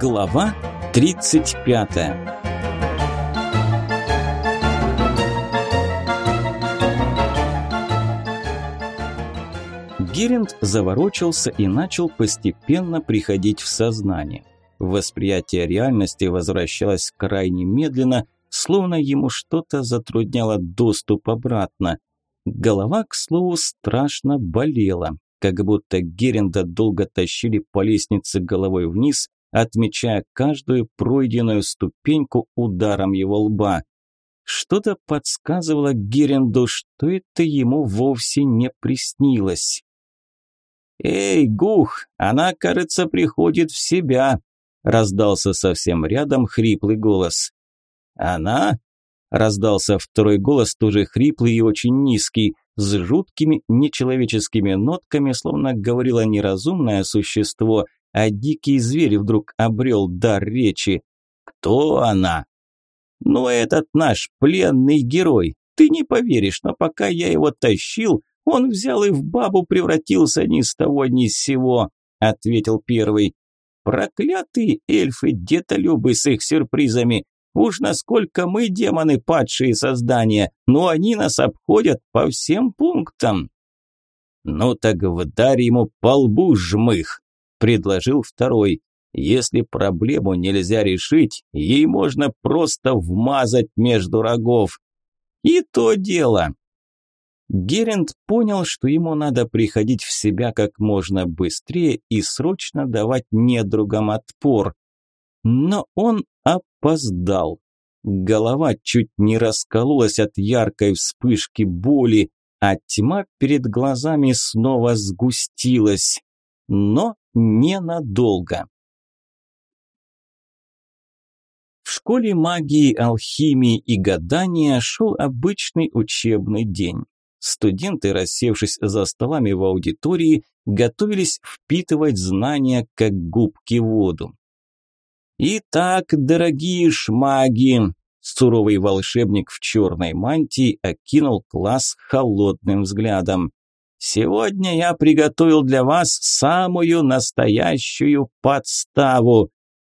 Глава 35 Геринд заворочился и начал постепенно приходить в сознание. Восприятие реальности возвращалось крайне медленно, словно ему что-то затрудняло доступ обратно. Голова, к слову, страшно болела, как будто Геренда долго тащили по лестнице головой вниз, отмечая каждую пройденную ступеньку ударом его лба. Что-то подсказывало Геренду, что это ему вовсе не приснилось. «Эй, Гух, она, кажется, приходит в себя», – раздался совсем рядом хриплый голос. «Она?» – раздался второй голос, тоже хриплый и очень низкий, с жуткими нечеловеческими нотками, словно говорило неразумное существо, а дикий зверь вдруг обрел дар речи. «Кто она?» «Ну, этот наш пленный герой. Ты не поверишь, но пока я его тащил, он взял и в бабу превратился ни с того ни с сего», – ответил первый. «Проклятые эльфы-детолюбы с их сюрпризами. Уж насколько мы демоны падшие создания, но они нас обходят по всем пунктам». «Ну так вдарь ему по лбу жмых», – предложил второй. «Если проблему нельзя решить, ей можно просто вмазать между рогов». «И то дело», Геринд понял, что ему надо приходить в себя как можно быстрее и срочно давать недругам отпор. Но он опоздал. Голова чуть не раскололась от яркой вспышки боли, а тьма перед глазами снова сгустилась. Но ненадолго. В школе магии, алхимии и гадания шел обычный учебный день. Студенты, рассевшись за столами в аудитории, готовились впитывать знания, как губки воду. «Итак, дорогие шмаги!» Суровый волшебник в черной мантии окинул класс холодным взглядом. «Сегодня я приготовил для вас самую настоящую подставу.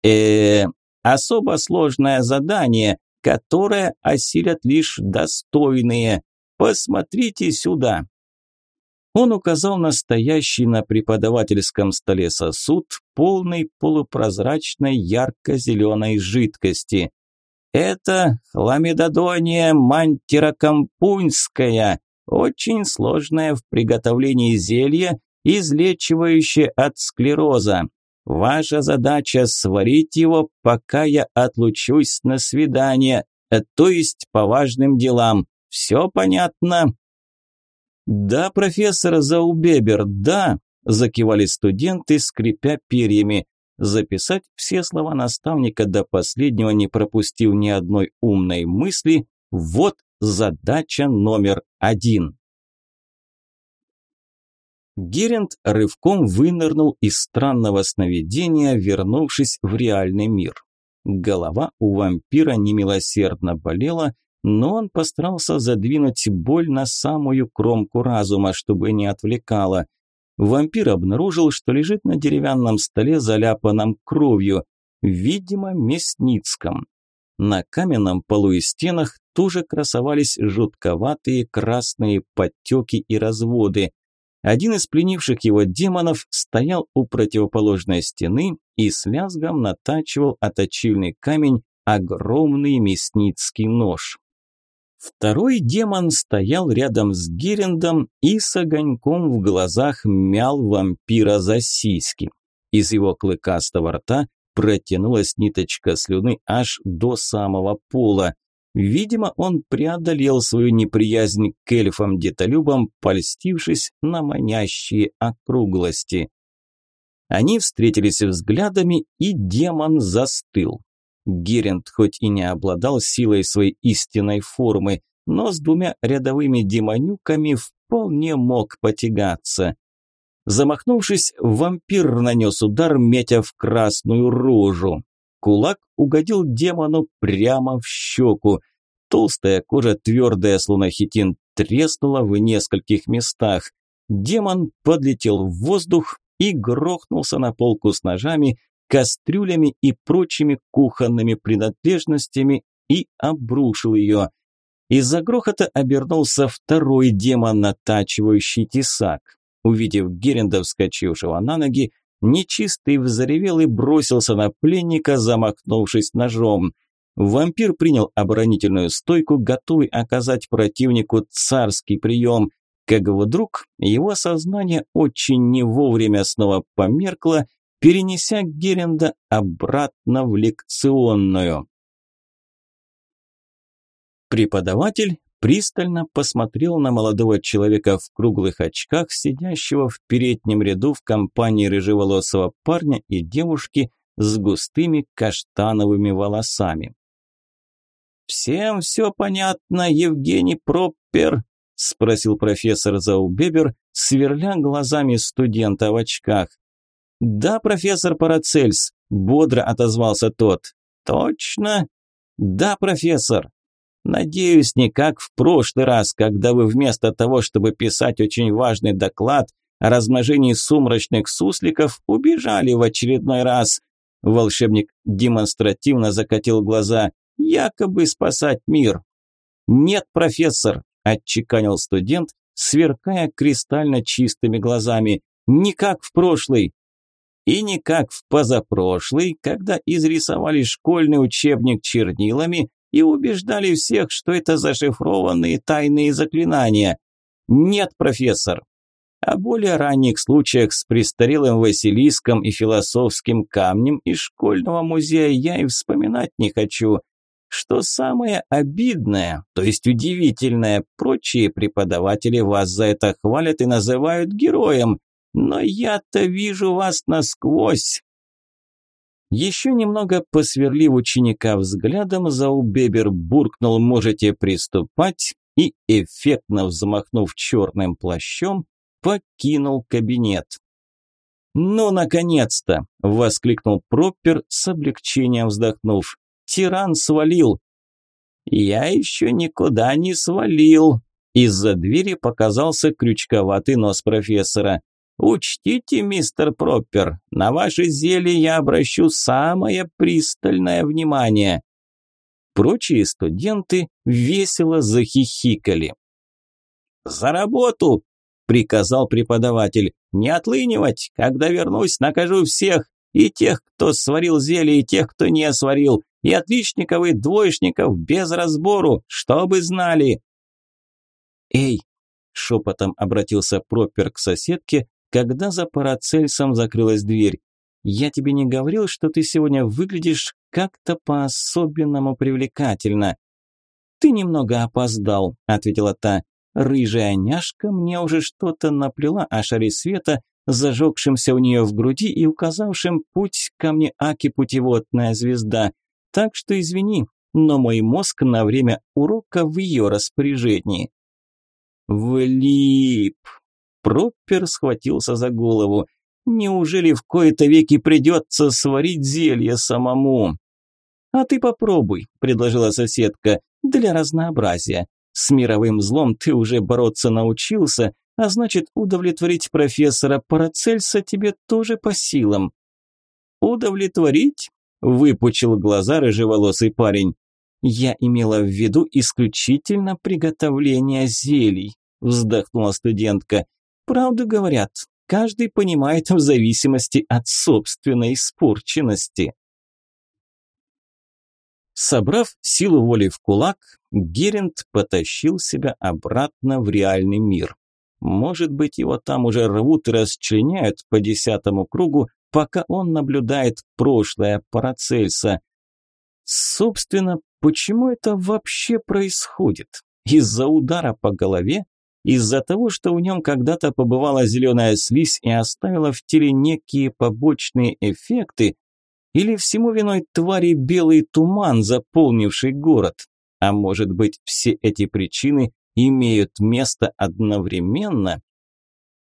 э, -э особо сложное задание, которое осилят лишь достойные. Посмотрите сюда. Он указал на стоящий на преподавательском столе сосуд, полный полупрозрачной ярко-зеленой жидкости. Это хламидодония мантирокомпуньская, очень сложное в приготовлении зелье, излечивающее от склероза. Ваша задача сварить его, пока я отлучусь на свидание, то есть по важным делам. Все понятно?» «Да, профессор Заубебер, да!» – закивали студенты, скрипя перьями. Записать все слова наставника до последнего, не пропустив ни одной умной мысли – вот задача номер один. Геринд рывком вынырнул из странного сновидения, вернувшись в реальный мир. Голова у вампира немилосердно болела, но он постарался задвинуть боль на самую кромку разума, чтобы не отвлекало. Вампир обнаружил, что лежит на деревянном столе, заляпанном кровью, видимо, мясницком. На каменном полу и стенах тоже красовались жутковатые красные подтеки и разводы. Один из пленивших его демонов стоял у противоположной стены и с лязгом натачивал оточильный камень огромный мясницкий нож. Второй демон стоял рядом с Герендом и с огоньком в глазах мял вампира за сиськи. Из его клыкастого рта протянулась ниточка слюны аж до самого пола. Видимо, он преодолел свою неприязнь к эльфам-детолюбам, польстившись на манящие округлости. Они встретились взглядами, и демон застыл. Геринд хоть и не обладал силой своей истинной формы, но с двумя рядовыми демонюками вполне мог потягаться. Замахнувшись, вампир нанес удар, метя в красную рожу. Кулак угодил демону прямо в щеку. Толстая кожа, твердая, словно хитин, треснула в нескольких местах. Демон подлетел в воздух и грохнулся на полку с ножами, кастрюлями и прочими кухонными принадлежностями и обрушил ее. Из-за грохота обернулся второй демон, натачивающий тесак. Увидев Геренда, вскочившего на ноги, нечистый взревел и бросился на пленника, замахнувшись ножом. Вампир принял оборонительную стойку, готовый оказать противнику царский прием, как вдруг его сознание очень не вовремя снова померкло, перенеся Геренда обратно в лекционную. Преподаватель пристально посмотрел на молодого человека в круглых очках, сидящего в переднем ряду в компании рыжеволосого парня и девушки с густыми каштановыми волосами. «Всем все понятно, Евгений Проппер?» – спросил профессор Заубебер, сверля глазами студента в очках. «Да, профессор Парацельс», – бодро отозвался тот. «Точно?» «Да, профессор». Надеюсь, не как в прошлый раз, когда вы вместо того, чтобы писать очень важный доклад о размножении сумрачных сусликов, убежали в очередной раз. Волшебник демонстративно закатил глаза, якобы спасать мир. Нет, профессор, отчеканил студент, сверкая кристально чистыми глазами. Не как в прошлый. И не как в позапрошлый, когда изрисовали школьный учебник чернилами, и убеждали всех, что это зашифрованные тайные заклинания. Нет, профессор. О более ранних случаях с престарелым Василиском и философским камнем из школьного музея я и вспоминать не хочу. Что самое обидное, то есть удивительное, прочие преподаватели вас за это хвалят и называют героем, но я-то вижу вас насквозь. Еще немного посверлив ученика взглядом, Заубебер буркнул «можете приступать» и, эффектно взмахнув черным плащом, покинул кабинет. «Ну, наконец-то!» – воскликнул Проппер с облегчением вздохнув. «Тиран свалил!» «Я еще никуда не свалил!» Из-за двери показался крючковатый нос профессора. Учтите, мистер Проппер, на ваше зелье я обращу самое пристальное внимание. Прочие студенты весело захихикали. За работу, приказал преподаватель. Не отлынивать, когда вернусь, накажу всех, и тех, кто сварил зелье, и тех, кто не сварил, и отличников, и двоечников без разбору, чтобы знали. Эй, шепотом обратился Пропер к соседке, когда за Парацельсом закрылась дверь. «Я тебе не говорил, что ты сегодня выглядишь как-то по-особенному привлекательно?» «Ты немного опоздал», – ответила та. «Рыжая няшка мне уже что-то наплела о шаре света, зажегшимся у нее в груди и указавшим путь ко мне Аки путеводная звезда. Так что извини, но мой мозг на время урока в ее распоряжении». «Влип», Проппер схватился за голову. Неужели в кои-то веки придется сварить зелье самому? А ты попробуй, предложила соседка, для разнообразия. С мировым злом ты уже бороться научился, а значит, удовлетворить профессора Парацельса тебе тоже по силам. Удовлетворить? Выпучил глаза рыжеволосый парень. Я имела в виду исключительно приготовление зелий, вздохнула студентка. Правду говорят, каждый понимает в зависимости от собственной испорченности. Собрав силу воли в кулак, Геринд потащил себя обратно в реальный мир. Может быть, его там уже рвут и расчленяют по десятому кругу, пока он наблюдает прошлое Парацельса. Собственно, почему это вообще происходит? Из-за удара по голове из-за того, что в нем когда-то побывала зеленая слизь и оставила в теле некие побочные эффекты, или всему виной твари белый туман, заполнивший город? А может быть, все эти причины имеют место одновременно?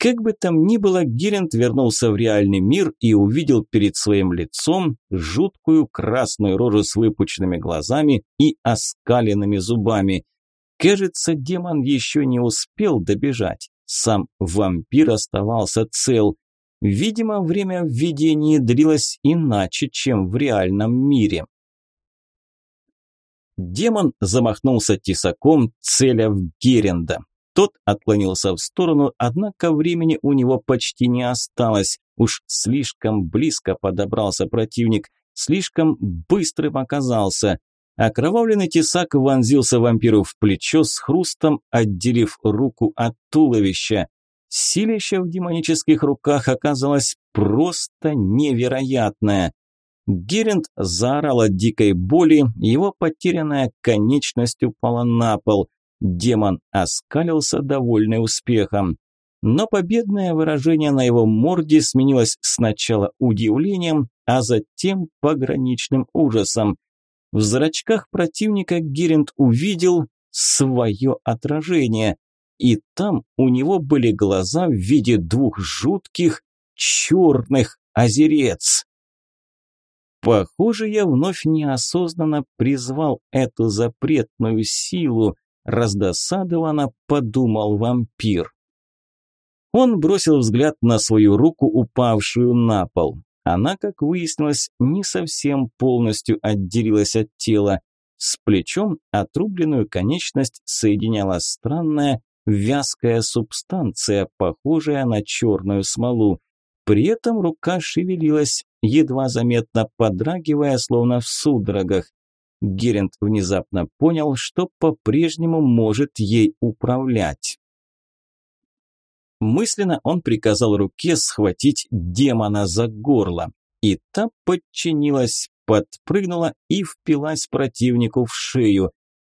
Как бы там ни было, Геринд вернулся в реальный мир и увидел перед своим лицом жуткую красную рожу с выпученными глазами и оскаленными зубами. Кажется, демон еще не успел добежать. Сам вампир оставался цел. Видимо, время в видении длилось иначе, чем в реальном мире. Демон замахнулся тесаком, целя в Геренда. Тот отклонился в сторону, однако времени у него почти не осталось. Уж слишком близко подобрался противник, слишком быстрым оказался. Окровавленный тесак вонзился вампиру в плечо с хрустом, отделив руку от туловища. Силища в демонических руках оказалось просто невероятное. Геринд заорал от дикой боли, его потерянная конечность упала на пол. Демон оскалился, довольный успехом. Но победное выражение на его морде сменилось сначала удивлением, а затем пограничным ужасом. В зрачках противника Геринд увидел свое отражение, и там у него были глаза в виде двух жутких черных озерец. Похоже, я вновь неосознанно призвал эту запретную силу, раздосадованно подумал вампир. Он бросил взгляд на свою руку, упавшую на пол. Она, как выяснилось, не совсем полностью отделилась от тела. С плечом отрубленную конечность соединяла странная вязкая субстанция, похожая на черную смолу. При этом рука шевелилась, едва заметно подрагивая, словно в судорогах. Геринд внезапно понял, что по-прежнему может ей управлять. Мысленно он приказал руке схватить демона за горло. И та подчинилась, подпрыгнула и впилась противнику в шею.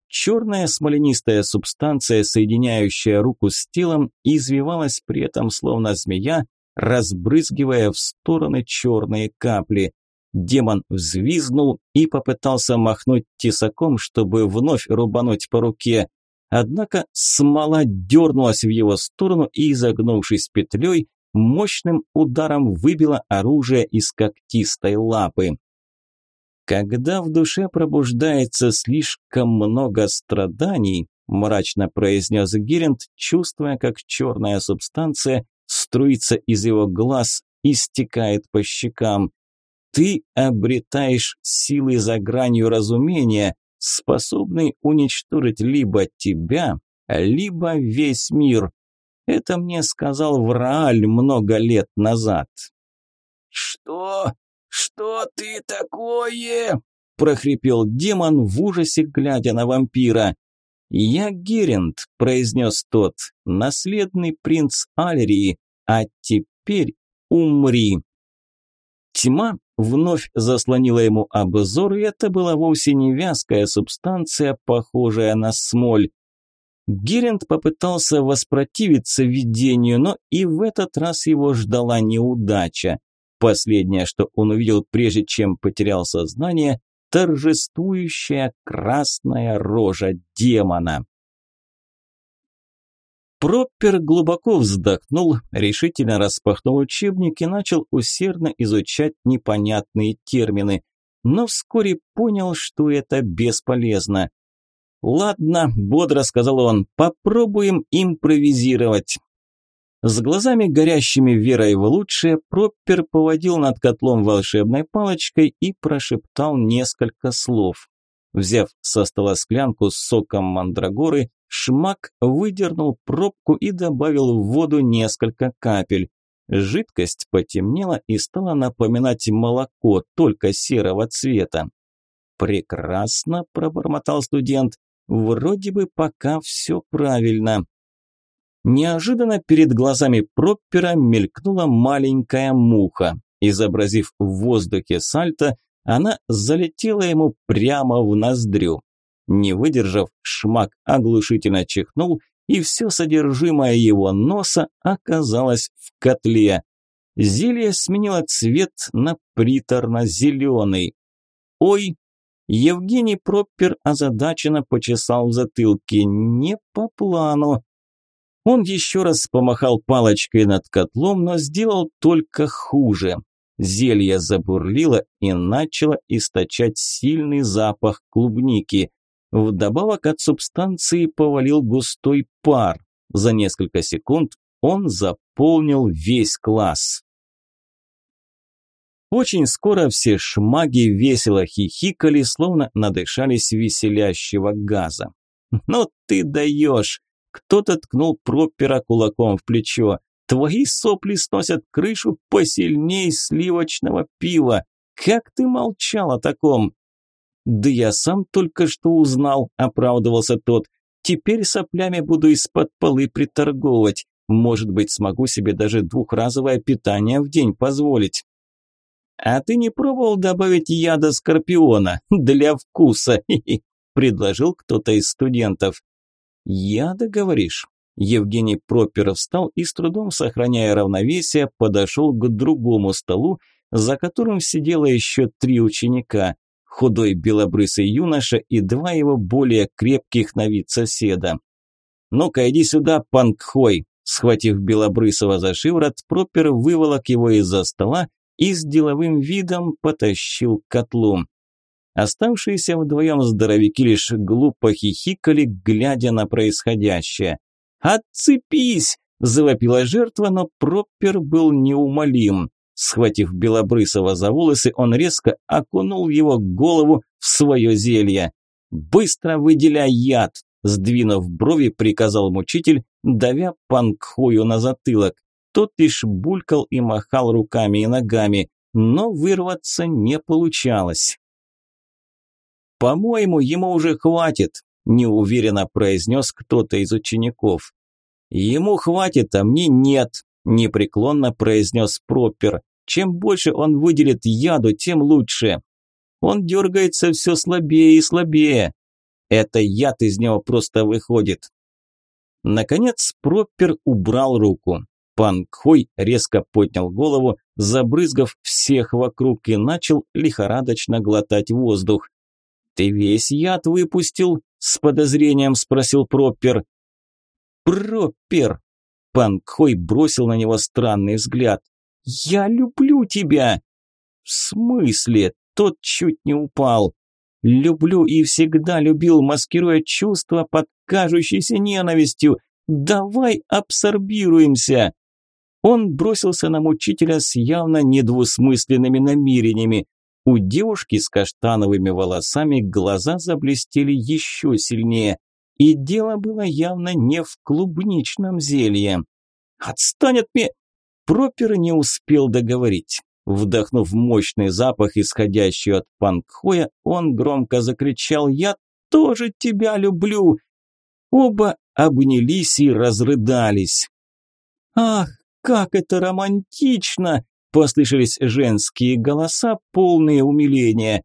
Черная смоленистая субстанция, соединяющая руку с телом, извивалась при этом словно змея, разбрызгивая в стороны черные капли. Демон взвизгнул и попытался махнуть тесаком, чтобы вновь рубануть по руке. Однако смола дернулась в его сторону и, изогнувшись петлей, мощным ударом выбила оружие из когтистой лапы. «Когда в душе пробуждается слишком много страданий», мрачно произнес Геринд, чувствуя, как черная субстанция струится из его глаз и стекает по щекам. «Ты обретаешь силы за гранью разумения, способный уничтожить либо тебя, либо весь мир. Это мне сказал Врааль много лет назад. «Что? Что ты такое?» – прохрипел демон в ужасе, глядя на вампира. «Я Геринд», – произнес тот, – «наследный принц Алерии, а теперь умри». Тьма вновь заслонила ему обзор, и это была вовсе не вязкая субстанция, похожая на смоль. Геринд попытался воспротивиться видению, но и в этот раз его ждала неудача. Последнее, что он увидел, прежде чем потерял сознание, торжествующая красная рожа демона. Проппер глубоко вздохнул, решительно распахнул учебник и начал усердно изучать непонятные термины, но вскоре понял, что это бесполезно. «Ладно», – бодро сказал он, – «попробуем импровизировать». С глазами горящими верой в лучшее, Проппер поводил над котлом волшебной палочкой и прошептал несколько слов. Взяв со стола склянку с соком мандрагоры, Шмак выдернул пробку и добавил в воду несколько капель. Жидкость потемнела и стала напоминать молоко, только серого цвета. «Прекрасно», – пробормотал студент. «Вроде бы пока все правильно». Неожиданно перед глазами Проппера мелькнула маленькая муха. Изобразив в воздухе сальто, она залетела ему прямо в ноздрю. Не выдержав, шмак оглушительно чихнул, и все содержимое его носа оказалось в котле. Зелье сменило цвет на приторно-зеленый. «Ой!» Евгений Проппер озадаченно почесал в затылке. «Не по плану!» Он еще раз помахал палочкой над котлом, но сделал только хуже. Зелье забурлило и начало источать сильный запах клубники. Вдобавок от субстанции повалил густой пар. За несколько секунд он заполнил весь класс. Очень скоро все шмаги весело хихикали, словно надышались веселящего газа. «Ну ты даешь!» Кто-то ткнул пропера кулаком в плечо. «Твои сопли сносят крышу посильней сливочного пива! Как ты молчал о таком?» «Да я сам только что узнал», – оправдывался тот. «Теперь соплями буду из-под полы приторговывать. Может быть, смогу себе даже двухразовое питание в день позволить». «А ты не пробовал добавить яда скорпиона для вкуса?» – предложил кто-то из студентов. «Яда, говоришь?» Евгений Проперов встал и, с трудом сохраняя равновесие, подошел к другому столу, за которым сидело еще три ученика – худой белобрысый юноша и два его более крепких на вид соседа. «Ну-ка, иди сюда, панкхой!» Схватив Белобрысова за шиворот, Пропер выволок его из-за стола и с деловым видом потащил к котлу. Оставшиеся вдвоем здоровяки лишь глупо хихикали, глядя на происходящее. «Отцепись!» – завопила жертва, но Проппер был неумолим. Схватив Белобрысова за волосы, он резко окунул его голову в свое зелье. «Быстро выделяй яд!» – сдвинув брови, приказал мучитель, давя панкхую на затылок. Тот лишь булькал и махал руками и ногами, но вырваться не получалось. «По-моему, ему уже хватит», – неуверенно произнес кто-то из учеников. «Ему хватит, а мне нет», – непреклонно произнес Пропер. «Чем больше он выделит яду, тем лучше. Он дергается все слабее и слабее. Это яд из него просто выходит». Наконец Пропер убрал руку. Пан Кхой резко поднял голову, забрызгав всех вокруг и начал лихорадочно глотать воздух. «Ты весь яд выпустил?» – с подозрением спросил Проппер. «Проппер!» – Пан Кхой бросил на него странный взгляд. «Я люблю тебя!» «В смысле?» – тот чуть не упал. «Люблю и всегда любил, маскируя чувства под кажущейся ненавистью. Давай абсорбируемся!» Он бросился на мучителя с явно недвусмысленными намерениями. У девушки с каштановыми волосами глаза заблестели еще сильнее. И дело было явно не в клубничном зелье. «Отстань от меня!» Пропер не успел договорить. Вдохнув мощный запах, исходящий от панкхоя, он громко закричал «Я тоже тебя люблю!» Оба обнялись и разрыдались. «Ах, как это романтично!» Послышались женские голоса, полные умиления.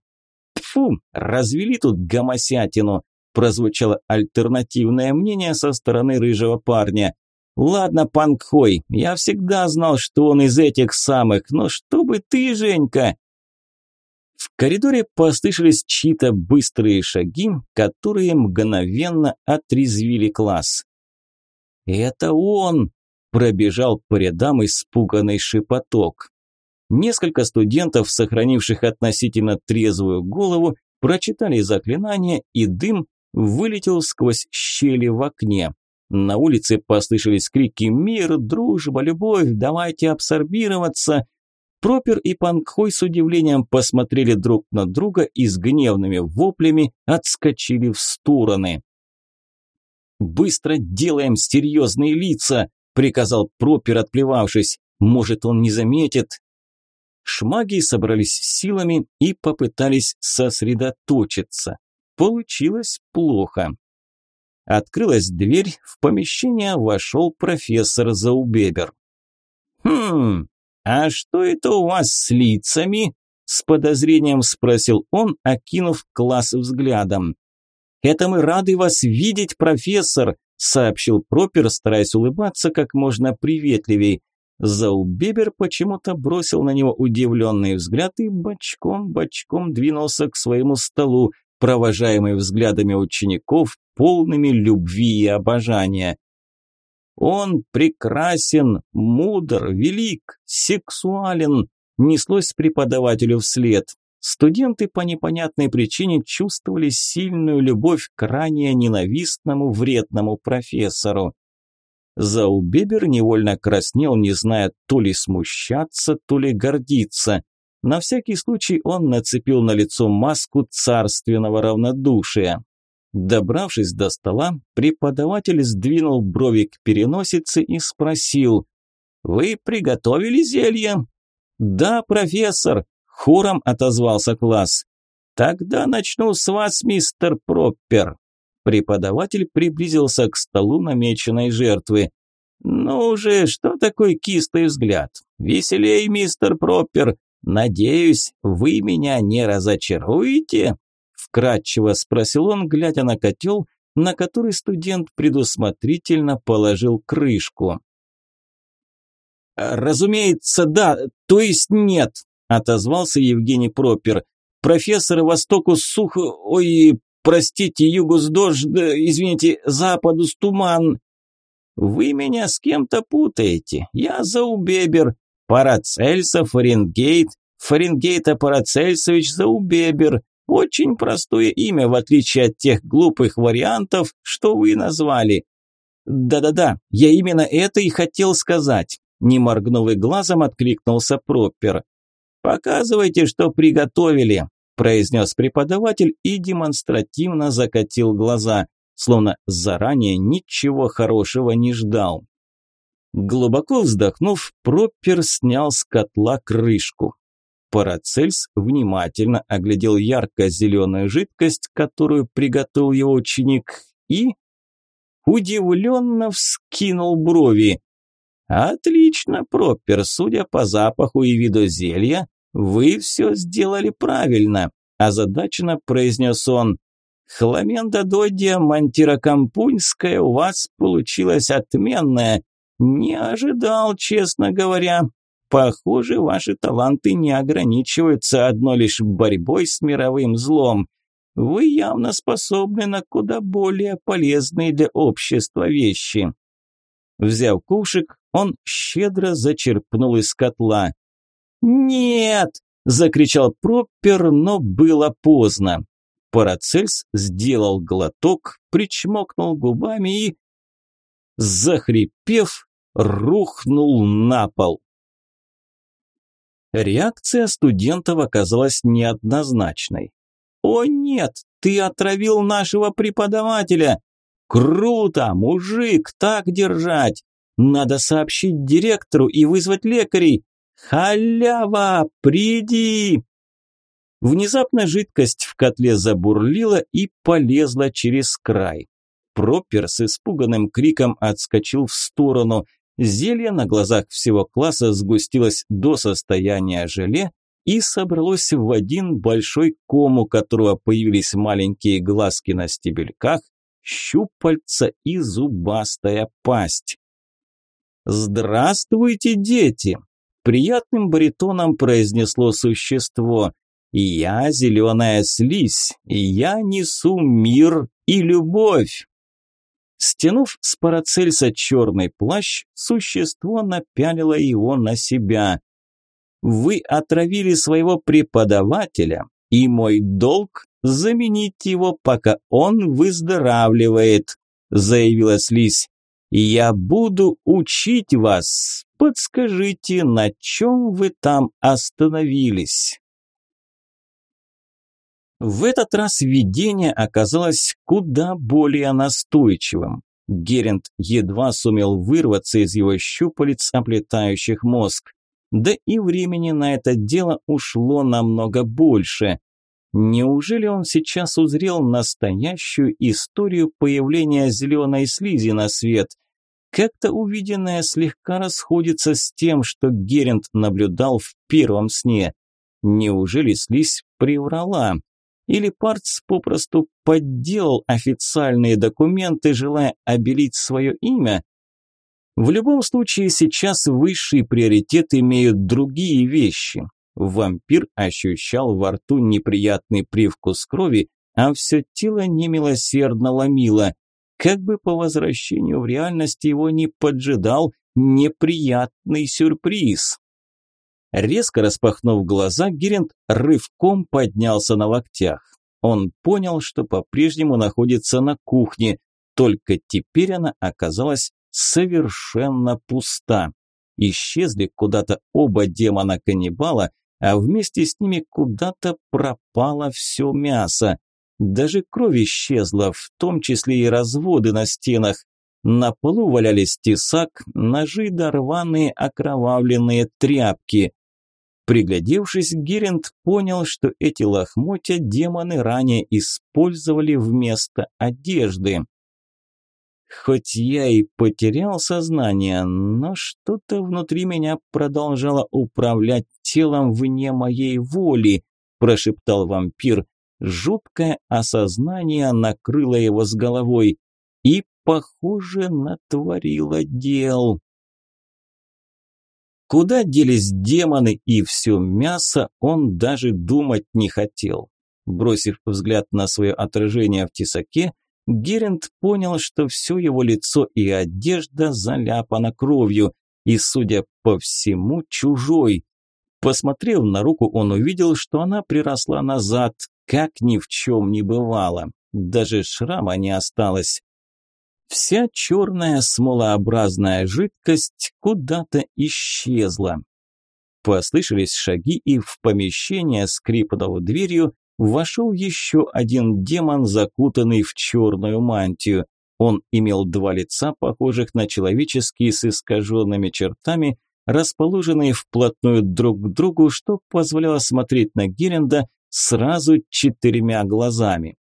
«Тьфу, развели тут гомосятину!» прозвучало альтернативное мнение со стороны рыжего парня. «Ладно, Панкхой, я всегда знал, что он из этих самых, но что бы ты, Женька?» В коридоре послышались чьи-то быстрые шаги, которые мгновенно отрезвили класс. «Это он!» – пробежал по рядам испуганный шепоток. Несколько студентов, сохранивших относительно трезвую голову, прочитали заклинание, и дым вылетел сквозь щели в окне. На улице послышались крики «Мир! Дружба! Любовь! Давайте абсорбироваться!» Пропер и Панкхой с удивлением посмотрели друг на друга и с гневными воплями отскочили в стороны. «Быстро делаем серьезные лица!» – приказал Пропер, отплевавшись. «Может, он не заметит?» Шмаги собрались силами и попытались сосредоточиться. Получилось плохо. Открылась дверь, в помещение вошел профессор Заубебер. «Хм, а что это у вас с лицами?» С подозрением спросил он, окинув класс взглядом. «Это мы рады вас видеть, профессор», сообщил Пропер, стараясь улыбаться как можно приветливей. Заубебер почему-то бросил на него удивленный взгляд и бочком-бочком двинулся к своему столу, провожаемый взглядами учеников, полными любви и обожания. «Он прекрасен, мудр, велик, сексуален», неслось преподавателю вслед. Студенты по непонятной причине чувствовали сильную любовь к ранее ненавистному вредному профессору. Заубебер невольно краснел, не зная то ли смущаться, то ли гордиться. На всякий случай он нацепил на лицо маску царственного равнодушия. Добравшись до стола, преподаватель сдвинул брови к переносице и спросил «Вы приготовили зелье?» «Да, профессор», – хором отозвался класс. «Тогда начну с вас, мистер Проппер». Преподаватель приблизился к столу намеченной жертвы. «Ну же, что такой кислый взгляд? Веселей, мистер Проппер. Надеюсь, вы меня не разочаруете?» Вкратчиво спросил он, глядя на котел, на который студент предусмотрительно положил крышку. «Разумеется, да, то есть нет», – отозвался Евгений Пропер. «Профессор Востоку сух... Ой, простите, югу с дождь, извините, западу с туман». «Вы меня с кем-то путаете. Я Заубебер. Парацельсов, Фаренгейт. Фаренгейта Парацельсович Заубебер. Очень простое имя, в отличие от тех глупых вариантов, что вы назвали. Да-да-да, я именно это и хотел сказать. Не моргнув и глазом, откликнулся Проппер. «Показывайте, что приготовили», – произнес преподаватель и демонстративно закатил глаза, словно заранее ничего хорошего не ждал. Глубоко вздохнув, Проппер снял с котла крышку. Парацельс внимательно оглядел ярко-зеленую жидкость, которую приготовил его ученик, и удивленно вскинул брови. «Отлично, Проппер, судя по запаху и виду зелья, вы все сделали правильно», – озадаченно произнес он. «Хламенда додия мантирокампуньская у вас получилась отменная. Не ожидал, честно говоря. Похоже, ваши таланты не ограничиваются одной лишь борьбой с мировым злом. Вы явно способны на куда более полезные для общества вещи». Взяв кушек, он щедро зачерпнул из котла. «Нет!» – закричал Проппер, но было поздно. Парацельс сделал глоток, причмокнул губами и, захрипев, рухнул на пол. Реакция студентов оказалась неоднозначной. «О нет, ты отравил нашего преподавателя! Круто, мужик, так держать! Надо сообщить директору и вызвать лекарей. Халява, приди! Внезапно жидкость в котле забурлила и полезла через край. Пропер с испуганным криком отскочил в сторону. Зелье на глазах всего класса сгустилось до состояния желе и собралось в один большой ком, у которого появились маленькие глазки на стебельках, щупальца и зубастая пасть. «Здравствуйте, дети!» Приятным баритоном произнесло существо. «Я зеленая слизь, я несу мир и любовь!» Стянув с Парацельса черный плащ, существо напялило его на себя. «Вы отравили своего преподавателя, и мой долг – заменить его, пока он выздоравливает», – заявила слизь. Я буду учить вас. Подскажите, на чем вы там остановились?» В этот раз видение оказалось куда более настойчивым. Герент едва сумел вырваться из его щупалец, оплетающих мозг. Да и времени на это дело ушло намного больше. Неужели он сейчас узрел настоящую историю появления зеленой слизи на свет? Как-то увиденное слегка расходится с тем, что Герент наблюдал в первом сне. Неужели слизь приврала? Или Парц попросту подделал официальные документы, желая обелить свое имя? В любом случае, сейчас высший приоритет имеют другие вещи. Вампир ощущал во рту неприятный привкус крови, а все тело немилосердно ломило. Как бы по возвращению в реальность его не поджидал неприятный сюрприз. Резко распахнув глаза, Герент рывком поднялся на локтях. Он понял, что по-прежнему находится на кухне, только теперь она оказалась совершенно пуста. Исчезли куда-то оба демона-каннибала, а вместе с ними куда-то пропало все мясо. Даже кровь исчезла, в том числе и разводы на стенах. На полу валялись тесак, ножи да рваные окровавленные тряпки. Приглядевшись, Геринд понял, что эти лохмотья демоны ранее использовали вместо одежды. Хоть я и потерял сознание, но что-то внутри меня продолжало управлять телом вне моей воли, прошептал вампир. Жуткое осознание накрыло его с головой и, похоже, натворило дел. Куда делись демоны и все мясо, он даже думать не хотел. Бросив взгляд на свое отражение в тесаке, Геринд понял, что все его лицо и одежда заляпано кровью, и, судя по всему, чужой. Посмотрев на руку, он увидел, что она приросла назад, как ни в чем не бывало. Даже шрама не осталось. Вся черная смолообразная жидкость куда-то исчезла. Послышались шаги, и в помещение, скрипнув дверью, вошел еще один демон, закутанный в черную мантию. Он имел два лица, похожих на человеческие с искаженными чертами, расположенные вплотную друг к другу, что позволяло смотреть на Геренда сразу четырьмя глазами.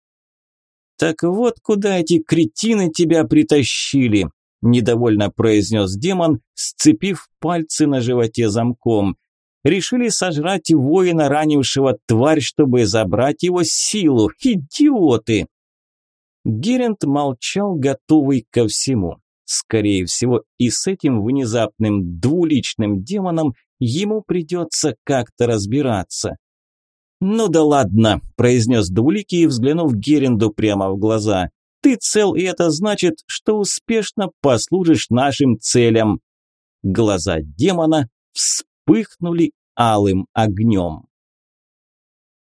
«Так вот куда эти кретины тебя притащили», – недовольно произнес демон, сцепив пальцы на животе замком. «Решили сожрать воина, ранившего тварь, чтобы забрать его силу. Идиоты!» Герент молчал, готовый ко всему. Скорее всего, и с этим внезапным двуличным демоном ему придется как-то разбираться. «Ну да ладно», – произнес Двуликий, взглянув Геренду прямо в глаза. «Ты цел, и это значит, что успешно послужишь нашим целям». Глаза демона вспыхнули алым огнем.